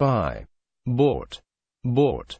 buy, bought, bought.